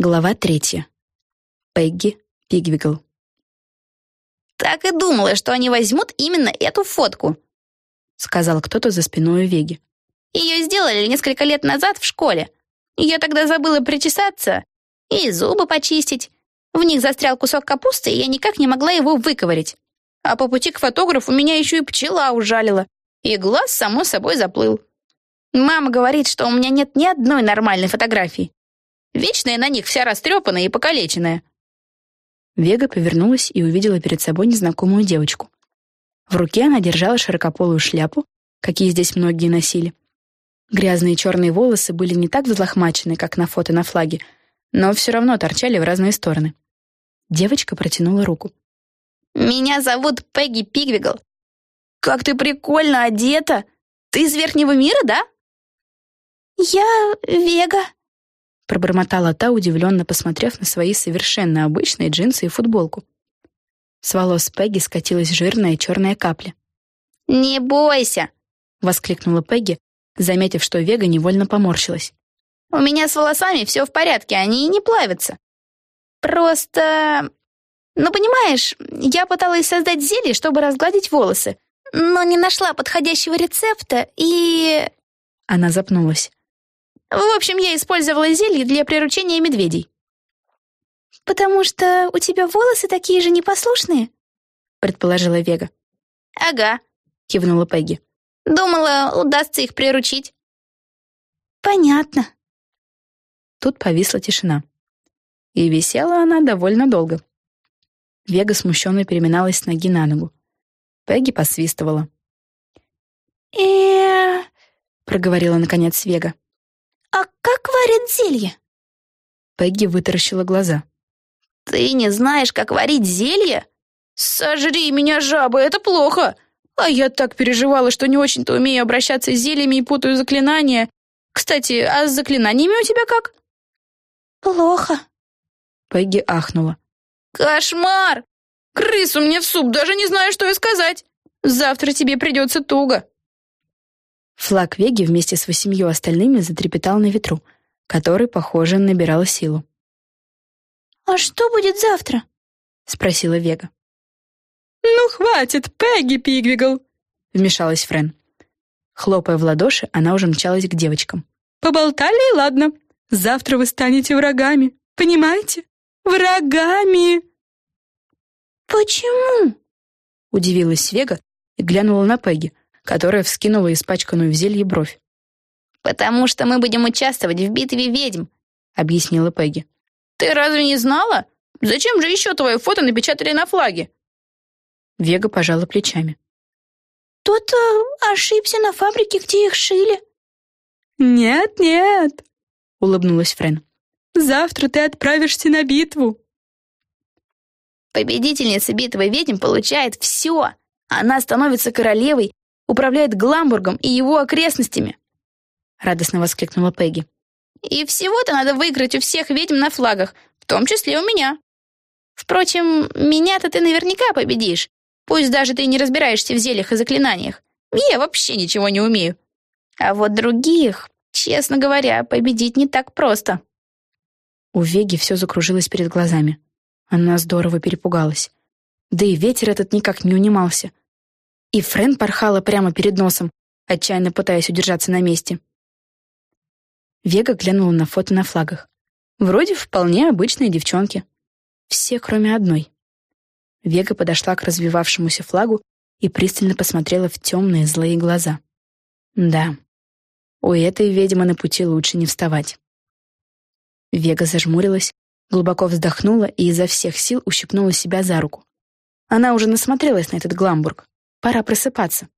Глава третья. Пегги Пигвигл. «Так и думала, что они возьмут именно эту фотку», — сказал кто-то за спиной у Веги. «Ее сделали несколько лет назад в школе. Я тогда забыла причесаться и зубы почистить. В них застрял кусок капусты, и я никак не могла его выковырять. А по пути к фотографу меня еще и пчела ужалила, и глаз, само собой, заплыл. Мама говорит, что у меня нет ни одной нормальной фотографии. Вечно я на них вся растрепанная и покалеченная». Вега повернулась и увидела перед собой незнакомую девочку. В руке она держала широкополую шляпу, какие здесь многие носили. Грязные черные волосы были не так взлохмачены, как на фото на флаге, но все равно торчали в разные стороны. Девочка протянула руку. «Меня зовут Пегги Пигвигл. Как ты прикольно одета! Ты из Верхнего мира, да?» «Я Вега», пробормотала та, удивленно посмотрев на свои совершенно обычные джинсы и футболку. С волос Пегги скатилась жирная черная капля. «Не бойся!» — воскликнула Пегги, заметив, что Вега невольно поморщилась. «У меня с волосами все в порядке, они и не плавятся. Просто... Ну, понимаешь, я пыталась создать зелье, чтобы разгладить волосы, но не нашла подходящего рецепта и...» Она запнулась. В общем, я использовала зелье для приручения медведей. «Потому что у тебя волосы такие же непослушные?» — предположила Вега. «Ага», — кивнула Пегги. «Думала, удастся их приручить». «Понятно». Тут повисла тишина. И висела она довольно долго. Вега смущенно переминалась с ноги на ногу. Пегги посвистывала. э проговорила наконец Вега. «А как варят зелье?» Пегги вытаращила глаза. «Ты не знаешь, как варить зелье? Сожри меня, жаба, это плохо! А я так переживала, что не очень-то умею обращаться с зельями и путаю заклинания. Кстати, а с заклинаниями у тебя как?» «Плохо». Пегги ахнула. «Кошмар! Крысу мне в суп, даже не знаю, что и сказать. Завтра тебе придется туго». Флаг Веги вместе с восемью остальными затрепетал на ветру, который, похоже, набирал силу. «А что будет завтра?» — спросила Вега. «Ну, хватит, Пегги Пигвигл!» — вмешалась Френ. Хлопая в ладоши, она уже мчалась к девочкам. «Поболтали и ладно. Завтра вы станете врагами, понимаете? Врагами!» «Почему?» — удивилась Вега и глянула на Пегги, которая вскинула испачканную в зелье бровь. «Потому что мы будем участвовать в битве ведьм», — объяснила Пегги. «Ты разве не знала? Зачем же еще твое фото напечатали на флаге?» Вега пожала плечами. «Кто-то ошибся на фабрике, где их шили». «Нет, нет», — улыбнулась Френ. «Завтра ты отправишься на битву». Победительница битвы ведьм получает все. Она становится королевой управляет Гламбургом и его окрестностями!» Радостно воскликнула Пегги. «И всего-то надо выиграть у всех ведьм на флагах, в том числе у меня. Впрочем, меня-то ты наверняка победишь, пусть даже ты не разбираешься в зельях и заклинаниях. Я вообще ничего не умею. А вот других, честно говоря, победить не так просто». У Веги все закружилось перед глазами. Она здорово перепугалась. Да и ветер этот никак не унимался. И Френ порхала прямо перед носом, отчаянно пытаясь удержаться на месте. Вега глянула на фото на флагах. Вроде вполне обычные девчонки. Все, кроме одной. Вега подошла к развивавшемуся флагу и пристально посмотрела в темные злые глаза. Да, у этой ведьмы на пути лучше не вставать. Вега зажмурилась, глубоко вздохнула и изо всех сил ущипнула себя за руку. Она уже насмотрелась на этот гламбург. Пора просыпаться.